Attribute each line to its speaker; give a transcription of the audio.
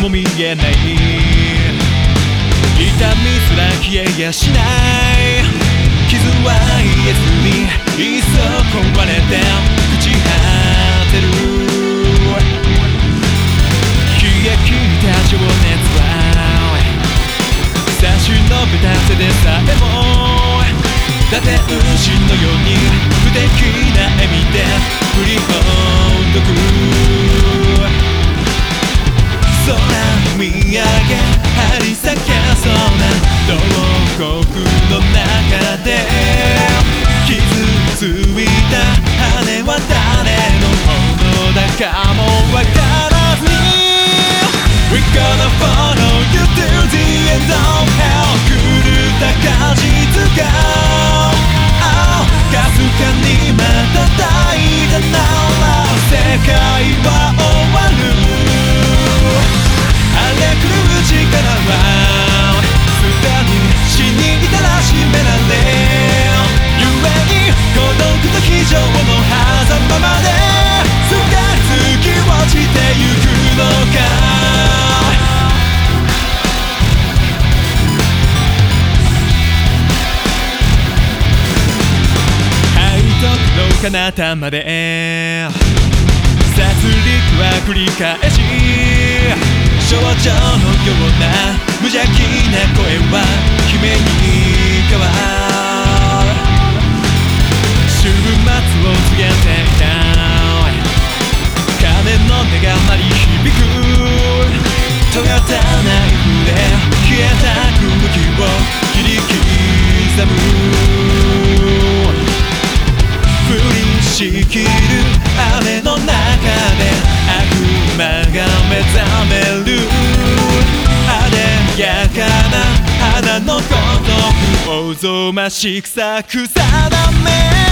Speaker 1: も見えない。痛みすら消えやしない傷は癒えずにいっそ壊れて朽ち果てる。冷え切った情熱は差し伸べた手でさえも伊達牛のように不敵な笑みで振りほの中で傷ついた羽は誰のものだかも。彼方まで殺戮は繰り返し少女のような無邪気な声は悲鳴に変わる週末を告げていた鐘の音が鳴り響く尖ったナイフで消えた空気を切り刻むのごと。くおぞましくさく定め。